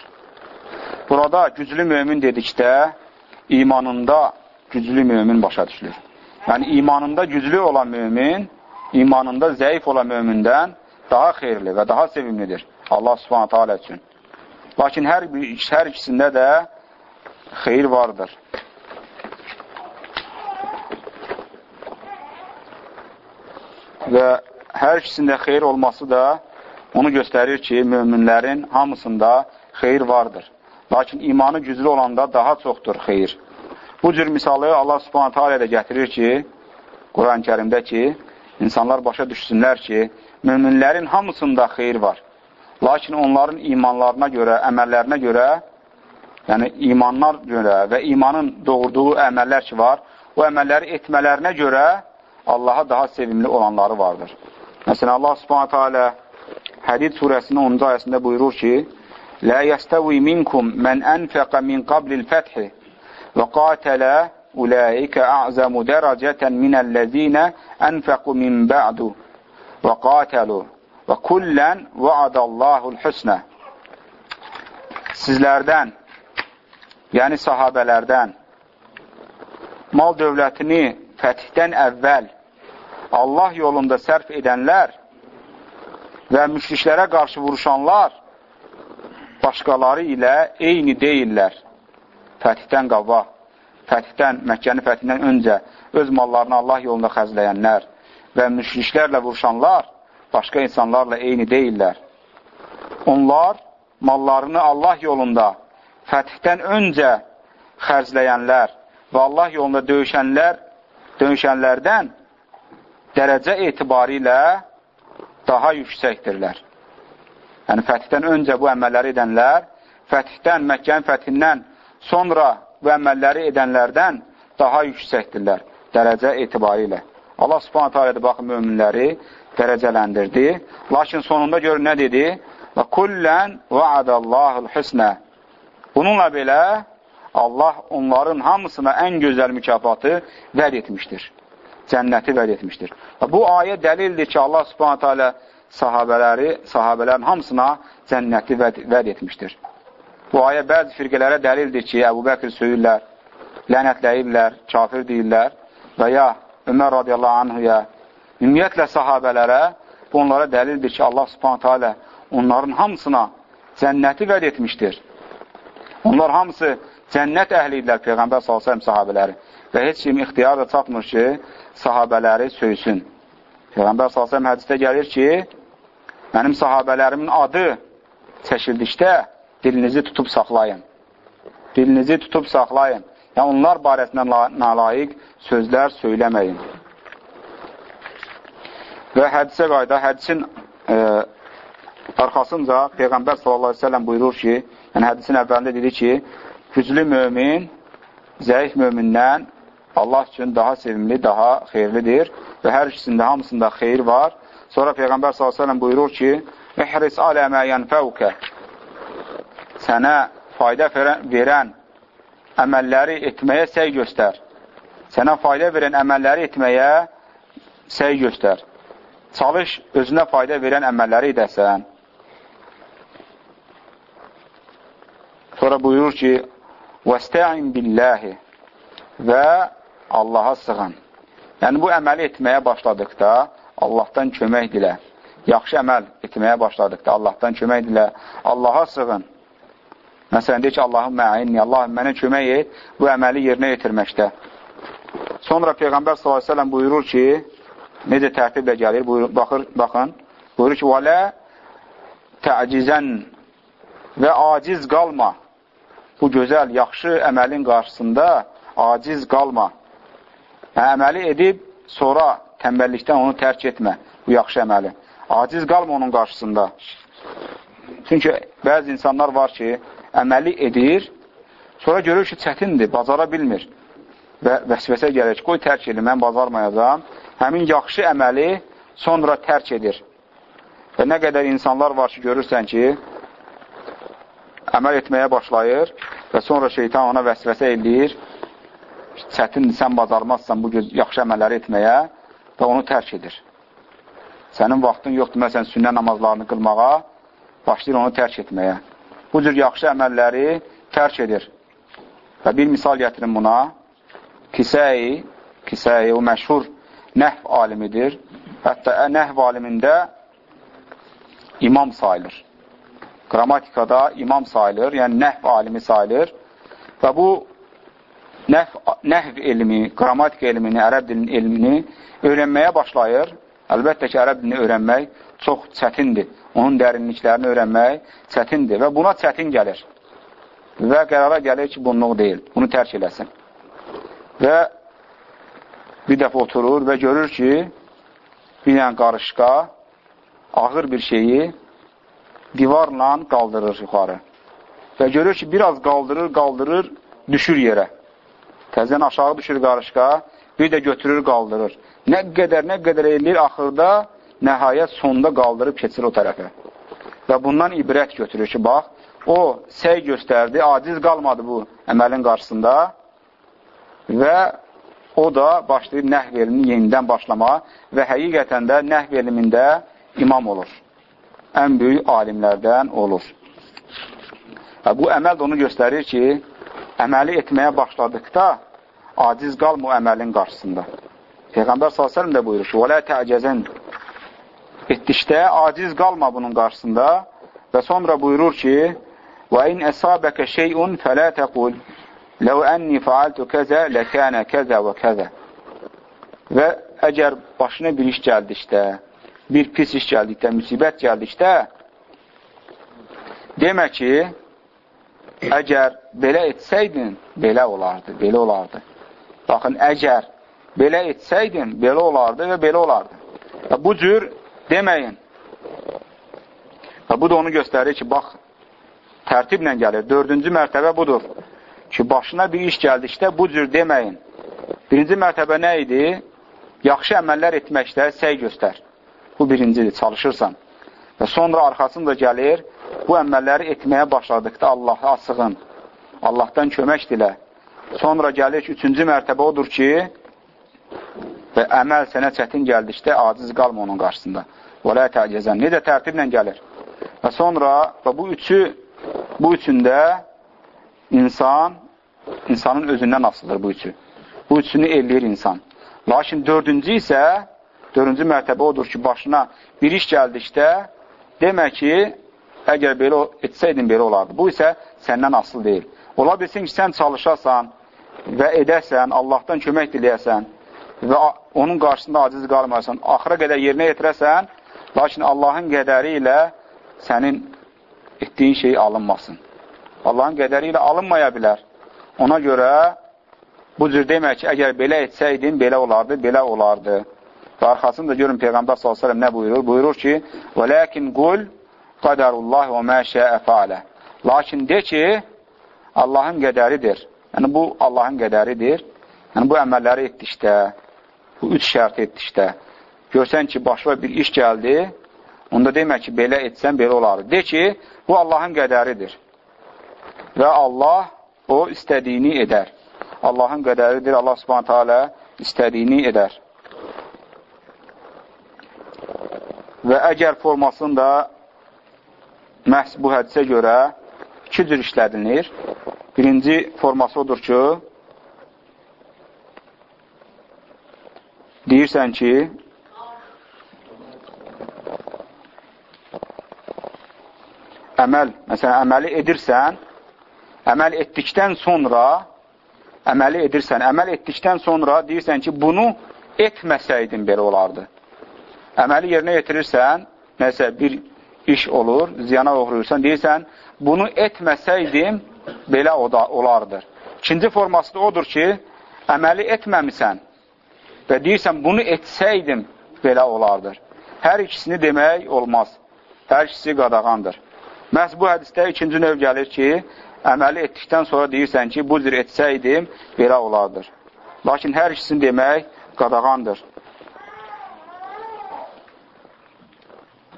Burada güclü mömin dedikdə, imanında güclü mömin başa düşülür. Yəni, imanında güclü olan mömin, imanında zəif olan mömindən daha xeyirli və daha sevimlidir. Allah subhanətə alə üçün. Lakin hər, hər ikisində də xeyir vardır. Və hər ikisində xeyir olması da onu göstərir ki, möminlərin hamısında xeyir vardır. Lakin imanı güclü olanda daha çoxdur xeyir. Bu cür misalı Allah subhanətə alə də gətirir ki, Quran-ı kərimdə ki, insanlar başa düşsünlər ki, möminlərin hamısında xeyir var. Lakin onların imanlarına görə, əməllərinə görə, yəni imanlar görə və imanın doğurduğu əməllər ki var, o əməlləri etmələrinə görə Allaha daha sevimli olanları vardır. Məsələn, Allah subhanətə alə Hədid surəsinin 10-cu ayəsində buyurur ki, Lə yəstəvi minkum mən ənfəqə min qablil fəthi və qatələ uləikə ə'zəmu dərəcətən minəlləzinə ənfəqu min bə'du və qatəlu və kullən vaadallahul husnə. Sizlərdən, yəni sahabələrdən, mal dövlətini fətihdən əvvəl Allah yolunda sərf edənlər və müşriklərə qarşı vuruşanlar başqaları ilə eyni deyirlər. Fətihdən qabaq, fətihdən, Məkkəni fəthindən öncə öz mallarını Allah yolunda xəzləyənlər və müşriklərlə vuruşanlar başqa insanlarla eyni deyirlər. Onlar mallarını Allah yolunda fətihdən öncə xərcləyənlər və Allah yolunda döyüşənlər, döyüşənlərdən dərəcə etibarilə daha yüksəkdirlər. Yəni, fətihdən öncə bu əməlləri edənlər, fətihdən, Məkkənin fəthindən sonra bu əməlləri edənlərdən daha yüksəkdirlər dərəcə etibarilə. Allah subhanətə alədə baxın, möminləri dərəcələndirdi. Lakin sonunda görün nə dedi? Və kullən vaadallahul hüsnə. Bununla belə Allah onların hamısına ən gözəl mükafatı vəd etmişdir. Cənnəti vəd etmişdir. Və bu ayə dəlildir ki, Allah subhanətə alə sahabələri, sahabələrin hamısına cənnəti vəd, vəd etmişdir. Bu ayə bəzi firqələrə dəlildir ki, Əbu Bəkir söyürlər, lənətləyirlər, kafir deyirlər və ya Ömər radiyallahu anhuya, ümumiyyətlə sahabələrə onlara dəlildir ki, Allah subhanətə alə onların hamısına cənnəti vəd etmişdir. Onlar hamısı cənnət əhli idilər Peyğəmbər s.ə.v sahabələri və heç kim ixtiyar da çatmır ki, sahabələri söysün. Peyğəmbər s.ə.v hədisdə gəlir ki, mənim sahabələrimin adı çəkildikdə dilinizi tutub saxlayın. Dilinizi tutub saxlayın. Yəni, onlar barəsində nalayiq sözlər söyləməyin. Və hədisə qayda, hədisin e, arxasınca Peyğəmbər s.ə.v buyurur ki, yəni hədisin əvvəlində dedi ki, güclü mömin, zəif mömindən Allah üçün daha sevimli, daha xeyirlidir və hər ikisində hamısında xeyir var. Sonra Peyğəmbər s.ə.v buyurur ki, İhris alə məyən fəvkə Sənə fayda verən əməlləri etməyə səy göstər. Sənə fayda verən əməlləri etməyə səy göstər. Çalış, özünə fayda verən əməlləri edəsən. Sonra buyurur ki, وَاسْتَعِنْ بِاللّٰهِ və Allaha sığın. Yəni, bu əməli etməyə başladıqda Allahdan kömək dilə. Yaxşı əməl etməyə başladıqda Allahdan kömək dilə. Allaha sığın. Məsələn, deyir ki, Allahım məinni, Allahım mənə kömək et bu əməli yerinə yetirməkdə. Sonra Peyğəmbər s.ə.v buyurur ki, necə tərtiblə gəlir, buyurur, baxır, baxın, buyurur ki, vələ təcizən və aciz qalma. Bu gözəl, yaxşı əməlin qarşısında aciz qalma. Əməli edib, sonra tənbəllikdən onu tərk etmə, bu yaxşı əməli. Aciz qalma onun qarşısında. Çünki bəzi insanlar var ki, əməli edir, sonra görür ki, çətindir, bacara bilmir və vəsvəsə gəlir ki, qoy tərk edin, mən bacarmayacam. Həmin yaxşı əməli sonra tərk edir. Və nə qədər insanlar var ki, görürsən ki, əməl etməyə başlayır və sonra şeytan ona vəsvəsə eləyir, çətindir, sən bacarmazsan bu yaxşı əməlləri etməyə və onu tərk edir. Sənin vaxtın yoxdur, məsələn, sünnə namazlarını qılmağa, başlayır onu tərk etməyə. Bu cür yaxşı əməlləri tərk edir. Və bir misal gətirin buna. Kisəyi, Kisəyi o məşhur nəhv alimidir. Hətta nəhv alimində imam sayılır. Qrammatikada imam sayılır, yəni nəhv alimi sayılır. Və bu nəhv, nəhv elmi, qrammatik elmini, ərəb dilinin elmini öyrənməyə başlayır. Əlbəttə ki, ərəb dilini öyrənmək çox çətindir. Onun dərinliklərini öyrənmək çətindir və buna çətin gəlir. Və qərara gəlir ki, bunluq deyil, bunu tərk eləsin. Və bir dəfə oturur və görür ki, bir dənə qarışqa ağır bir şeyi divarla qaldırır yuxarı. Və görür ki, biraz qaldırır, qaldırır, düşür yerə. Təzən aşağı düşür qarışqa, bir də götürür, qaldırır. Nə qədər, nə qədər eləyir, axırda nəhayət sonda qaldırıb keçir o tərəfə. Və bundan ibrət götürür ki, bax, o səy göstərdi, aciz qalmadı bu əməlin qarşısında və o da başlayır nəhv elmini yenidən başlamağa və həqiqətən də nəhv elmində imam olur. Ən böyük alimlərdən olur. Və bu əməl də onu göstərir ki, əməli etməyə başladıqda aciz qalma o əməlin qarşısında. Peyğəmbər s.ə.v də buyurur ki, وَلَا تَعْجَزَنْ Etdikdə aciz qalma bunun qarşısında və sonra buyurur ki, وَاِنْ أَصَابَكَ شَيْءٌ فَلَا تَقُلْ لَوْ أَنِّي فَعَلْتُ كَذَا لَكَانَ كَذَا وَكَذَا Və əgər başına bir iş gəldikdə, bir pis iş gəldikdə, müsibət gəldikdə, demə ki, əgər belə etsəydin, belə olardı, belə olardı. Baxın, əgər belə etsəydin, belə olardı və belə olardı. Və bu cür deməyin. Və bu da onu göstərir ki, bax, tərtiblə gəlir. Dördüncü mərtəbə budur ki, başına bir iş gəldikdə bu cür deməyin. Birinci mərtəbə nə idi? Yaxşı əməllər etməkdə səy göstər. Bu birincidir, çalışırsan. Və sonra arxasında gəlir, bu əməlləri etməyə başladıqda Allaha sığın. Allahdan kömək dilə. Sonra gəlir üçüncü mərtəbə odur ki, və əməl sənə çətin gəldikdə aciz qalma onun qarşısında. Və lə təcəzən. Necə tərtiblə gəlir? Və sonra və bu üçü, bu üçündə insan, insanın özündən asılıdır bu üçü. Bu üçünü eləyir insan. Lakin dördüncü isə, dördüncü mərtəbə odur ki, başına bir iş gəldikdə, demək ki, əgər belə etsəydin, belə olardı. Bu isə səndən asıl deyil. Ola bilsin ki, sən çalışasan və edəsən, Allahdan kömək diləyəsən və onun qarşısında aciz qalmayasan, axıra qədər yerinə yetirəsən, lakin Allahın qədəri ilə sənin etdiyin şey alınmasın. Allahın qədəri ilə alınmaya bilər. Ona görə bu cür demək ki, əgər belə etsəydin, belə olardı, belə olardı. Və arxasında görün Peyğəmbər s.ə.v nə buyurur? Buyurur ki, وَلَكِنْ قُلْ qadarullah və mə şəə fəalə. Lakin de ki, Allahın qədəridir. Yəni, bu Allahın qədəridir. Yəni, bu əməlləri etdikdə, bu üç şərti etdikdə, görsən ki, başına bir iş gəldi, onda demək ki, belə etsən, belə olar. De ki, bu Allahın qədəridir. Və Allah o istədiyini edər. Allahın qədəridir, Allah subhanətə alə istədiyini edər. Və əgər formasını da məhz bu hədisə görə iki cür işlədilir. Birinci forması odur ki, deyirsən ki, əməl, məsələn, əməli edirsən, əməl etdikdən sonra, əməli edirsən, əməl etdikdən sonra deyirsən ki, bunu etməsəydin belə olardı əməli yerinə yetirirsən, nəsə bir iş olur, ziyana uğruyursan, deyirsən, bunu etməsəydim, belə o da olardır. İkinci forması da odur ki, əməli etməmisən və deyirsən, bunu etsəydim, belə olardır. Hər ikisini demək olmaz. Hər ikisi qadağandır. Məhz bu hədisdə ikinci növ gəlir ki, əməli etdikdən sonra deyirsən ki, bu cür etsəydim, belə olardır. Lakin hər ikisini demək qadağandır.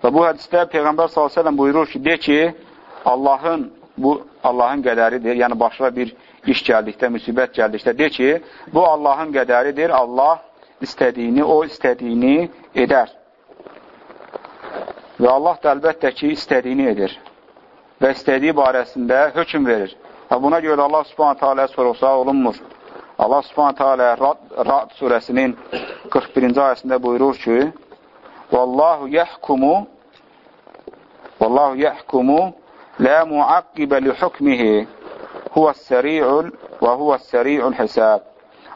Və bu hədisdə Peyğəmbər s.ə.v buyurur ki, de ki, Allahın, bu Allahın qədəridir, yəni başına bir iş gəldikdə, müsibət gəldikdə, de ki, bu Allahın qədəridir, Allah istədiyini, o istədiyini edər. Və Allah da əlbəttə ki, istədiyini edir və istədiyi barəsində hökm verir. Və buna görə Allah subhanətə alə sorulsa olunmur. Allah subhanətə alə Rad, Rad surəsinin 41-ci ayəsində buyurur ki, Vallahu yəhkumu Vallahu yəhkumu la muaqqibə li hukmihi huvəs-səri'ul və huvəs-səri'ul hesab.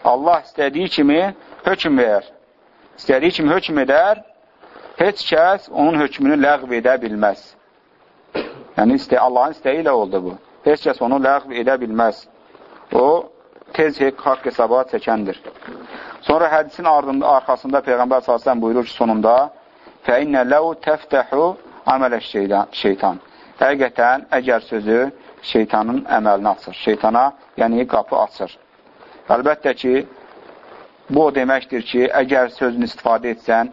Allah istədiyi kimi hökm verər. İstədiyi kimi hökm edər heç kəs onun hökmünü ləğv edə bilməz. Yəni, istə, Allahın istəyi ilə oldu bu. Heç kəs onu ləğv edə bilməz. O, tez haqq hesabat çəkəndir. Sonra hədisin ardında, arxasında Peyğəmbər s.ə.v buyurur ki, sonunda fə innə ləu təftəxu amələ şeytan. Həqiqətən, əgər sözü şeytanın əməlini açır. Şeytana, yəni qapı açır. Əlbəttə ki, bu o deməkdir ki, əgər sözünü istifadə etsən,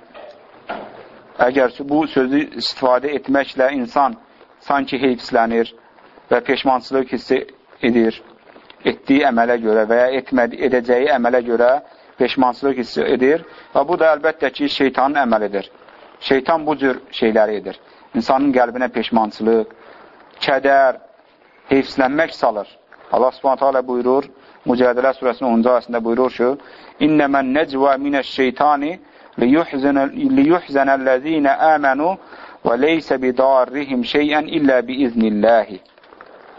əgər bu sözü istifadə etməklə insan sanki heyfslənir və peşmançılıq hissi edir, etdiyi əmələ görə və ya etmədi, edəcəyi əmələ görə peşmançılıq hissi edir və bu da əlbəttə ki, şeytanın əməlidir. Şeytan bu cür şeyləri edir. İnsanın qəlbinə peşmançılıq, kədər, heyfslənmək salır. Allah subhanətə alə buyurur, Mücadilə surəsinin 10-cu ayəsində buyurur ki, İnnəmən nəcvə minəş şeytani liyuhzənəl-ləzīnə əmənu və leysə bidarrihim şeyən illə biiznilləhi.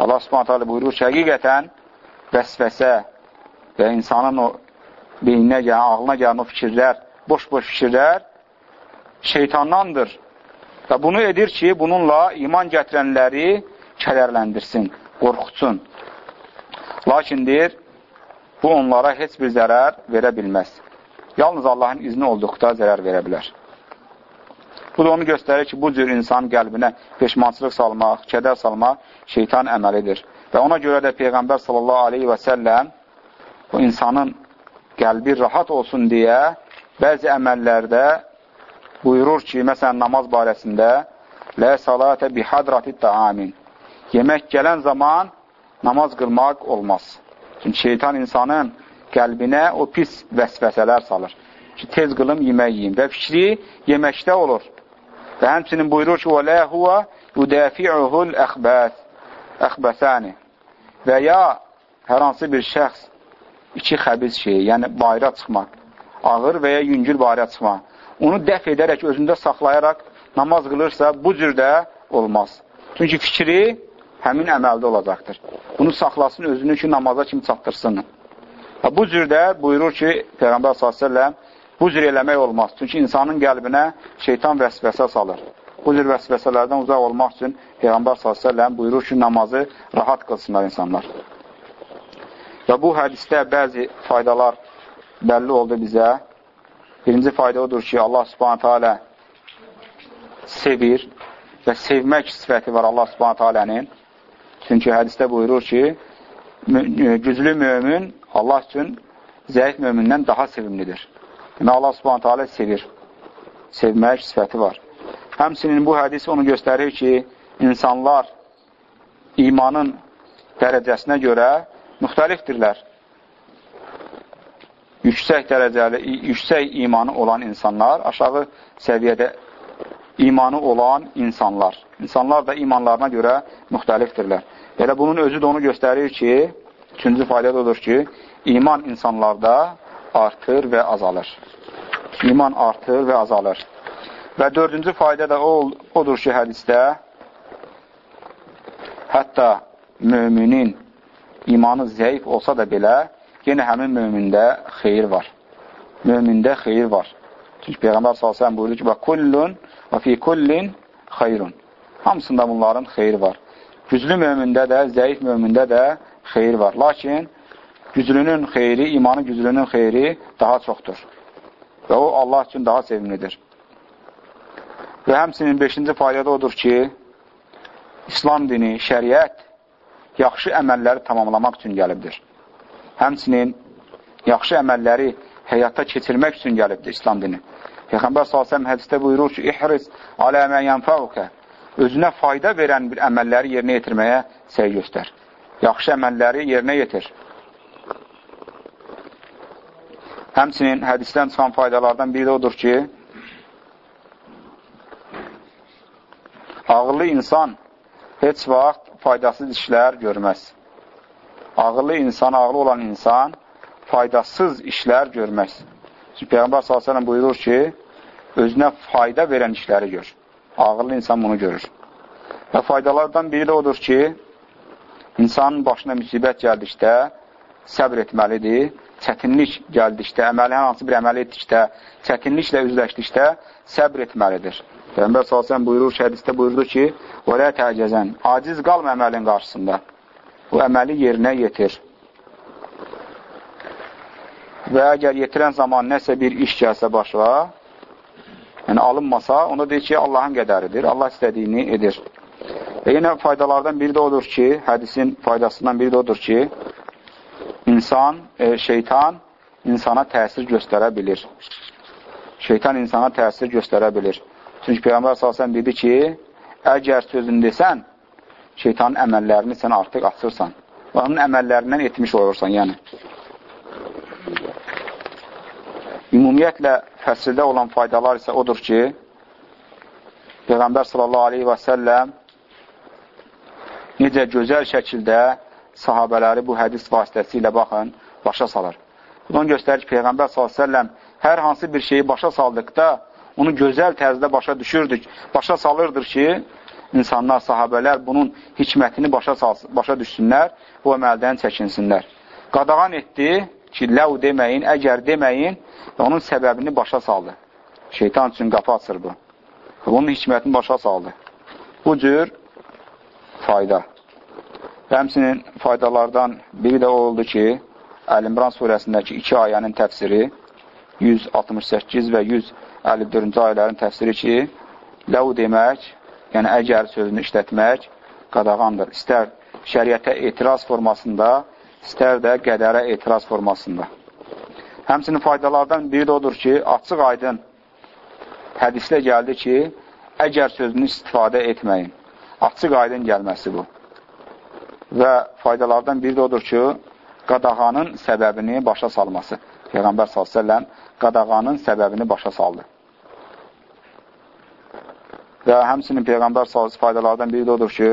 Allah subhanət hələ buyurur ki, həqiqətən vəsvəsə və insanın o beyninə gələn, ağlına gələn o fikirlər, boş-boş fikirlər şeytandandır. Və bunu edir ki, bununla iman gətirənləri kədərləndirsin, qorxutsun. Lakin deyir, bu onlara heç bir zərər verə bilməz. Yalnız Allahın izni olduqda zərər verə bilər. Bu da onu göstərir ki, bu cür insan qəlbinə peşmançılıq salmaq, kədər salmaq şeytan əməlidir. Və ona görə də Peyğəmbər sallallahu aleyhi və səlləm bu insanın qəlbi rahat olsun deyə bəzi əməllərdə buyurur ki, məsələn, namaz barəsində Lə salatə bihadratit daamin Yemək gələn zaman namaz qılmaq olmaz. Çünki şeytan insanın qəlbinə o pis vəsvəsələr salır. Ki, tez qılım, yemək yiyim. Və fikri yeməkdə olur. Və həmçinin buyurur ki, وَلَا هُوَ يُدَافِعُهُ الْأَخْبَسِ əxbəsəni və ya hər hansı bir şəxs iki xəbiz şey, yəni bayra çıxmaq, ağır və ya yüngül bayra çıxmaq, onu dəf edərək, özündə saxlayaraq namaz qılırsa, bu cürdə olmaz. Çünki fikri həmin əməldə olacaqdır. Bunu saxlasın özünü ki, namaza kimi çatdırsın. Bu cürdə buyurur ki, Peyğəmbər s.ə.v bu cür eləmək olmaz. Çünki insanın qəlbinə şeytan vəsvəsə salır. Bu cür vəsvəsələrdən uzaq olmaq üçün Peyğəmbər s.ə.v buyurur ki, namazı rahat qılsınlar insanlar. Və bu hədisdə bəzi faydalar bəlli oldu bizə. Birinci fayda odur ki, Allah subhanətə alə sevir və sevmək sifəti var Allah subhanətə alənin. Çünki hədisdə buyurur ki, güclü mömin Allah üçün zəif mömindən daha sevimlidir. Yəni, Allah subhanətə alə sevir. Sevmək sifəti var. Həmsinin bu hədis onu göstərir ki, insanlar imanın dərəcəsinə görə müxtəlifdirlər. Yüksək dərəcəli, yüksək imanı olan insanlar, aşağı səviyyədə imanı olan insanlar. İnsanlar da imanlarına görə müxtəlifdirlər. Elə bunun özü də onu göstərir ki, üçüncü da odur ki, iman insanlarda artır və azalır. İman artır və azalır. Və dördüncü fayda da o, odur ki, hədisdə hətta müminin imanı zəif olsa da belə, yenə həmin mümində xeyir var. Mümində xeyir var. Çünki Peyğəmbər s.ə.v buyurur ki, və kullun və fi kullin xeyrun. Hamısında bunların xeyri var. güclü mömində də, zəif mömində də xeyir var. Lakin güclünün xeyri, imanı güclünün xeyri daha çoxdur. Və o, Allah üçün daha sevimlidir. Və həmsinin beşinci fayda da odur ki, İslam dini, şəriət yaxşı əməlləri tamamlamaq üçün gəlibdir. Həmsinin yaxşı əməlləri həyata keçirmək üçün gəlibdir İslam dini. Peyğəmbər s.ə.v hədistə buyurur ki, İhriz alə mən yənfəvukə özünə fayda verən bir əməlləri yerinə yetirməyə səy göstər. Yaxşı əməlləri yerinə yetir. Həmçinin hədisdən çıxan faydalardan biri də odur ki, ağıllı insan heç vaxt faydasız işlər görməz. Ağıllı insan, ağlı olan insan faydasız işlər görməz. Çünki Peyğəmbər s.ə.v buyurur ki, özünə fayda verən işləri gör. Ağıllı insan bunu görür. Və faydalardan biri də odur ki, insanın başına müsibət gəldikdə səbr etməlidir. Çətinlik gəldikdə, əməli hər hansı bir əməli etdikdə, çətinliklə üzləşdikdə səbr etməlidir. Peyğəmbər sallallahu buyurur, hədisdə buyurdu ki: "Və la təcəzən." Aciz qalma əməlin qarşısında. Bu əməli yerinə yetir. Və əgər yetirən zaman nəsə bir iş gəlsə başa, yəni alınmasa, onda deyir ki, Allahın qədəridir, Allah istədiyini edir. Və yenə faydalardan biri də odur ki, hədisin faydasından biri də odur ki, insan, e, şeytan insana təsir göstərə bilir. Şeytan insana təsir göstərə bilir. Çünki Peyğəmbər əsasən dedi ki, əgər sözünü desən, şeytanın əməllərini sən artıq açırsan. Və onun əməllərindən etmiş olursan, yəni. Ümumiyyətlə, fəsildə olan faydalar isə odur ki, Peyğəmbər sallallahu aleyhi və səlləm necə gözəl şəkildə sahabələri bu hədis vasitəsilə baxın, başa salır. Bunun göstərir ki, Peyğəmbər s.ə.v hər hansı bir şeyi başa saldıqda onu gözəl tərzdə başa düşürdük, başa salırdır ki, insanlar, sahabələr bunun hikmətini başa, salsın, başa düşsünlər, bu əməldən çəkinsinlər. Qadağan etdi ki, ləv deməyin, əgər deməyin onun səbəbini başa saldı. Şeytan üçün qapı açır bu. Bunun hikmətini başa saldı. Bu cür fayda. Və həmsinin faydalardan biri də oldu ki, Əl-İmran surəsindəki iki ayənin təfsiri 168 və 154-cü ayələrin təfsiri ki, ləv demək, yəni əgər sözünü işlətmək qadağandır. İstər şəriətə etiraz formasında, istər də qədərə etiraz formasında. Həmsinin faydalardan biri də odur ki, açıq aydın hədislə gəldi ki, əgər sözünü istifadə etməyin. Açıq aydın gəlməsi bu. Və faydalardan biri də odur ki, qadağanın səbəbini başa salması. Peyğəmbər s.ə.v qadağanın səbəbini başa saldı. Və həmsinin Peyğəmbər s.ə.v faydalardan biri də odur ki,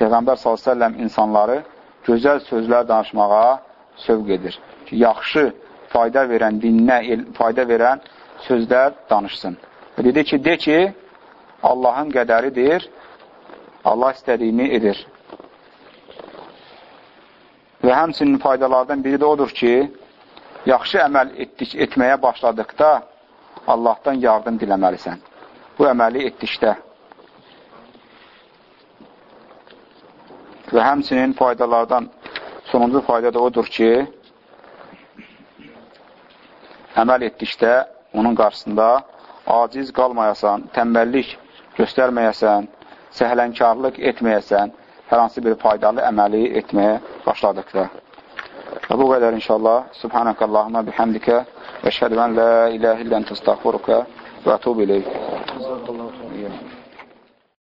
Peyğəmbər s.ə.v insanları gözəl sözlər danışmağa sövq edir. Ki, yaxşı, fayda verən, dininə fayda verən sözlər danışsın. Və dedi ki, de ki, Allahın qədəridir, Allah istədiyini edir. Və həmsinin faydalardan biri də odur ki, yaxşı əməl etdik, etməyə başladıqda Allahdan yardım diləməlisən. Bu əməli etdikdə. Və həmsinin faydalardan sonuncu fayda da odur ki, əməl etdikdə onun qarşısında aciz qalmayasan, təmbəllik göstərməyəsən, səhlənkarlıq etməyəsən, hər hansı bir faydalı əməli etməyə başladıqda. Və bu qədər inşallah. Subhanəkə Allahümə bihəmdikə və şəhədən la iləhə illən təstəxvuruka وأتوب إليه